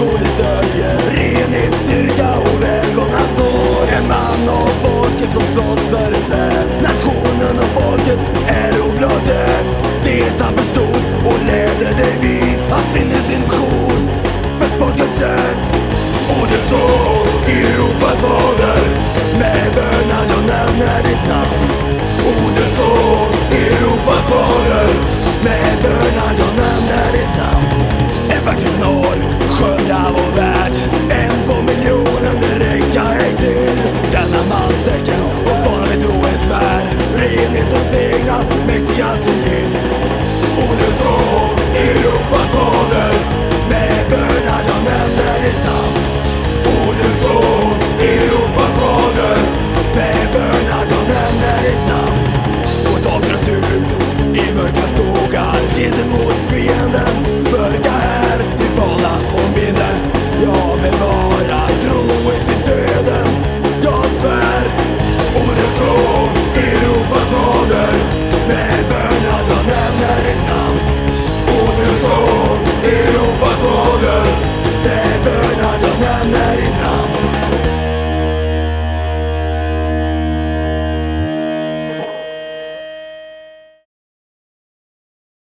Bude yeah.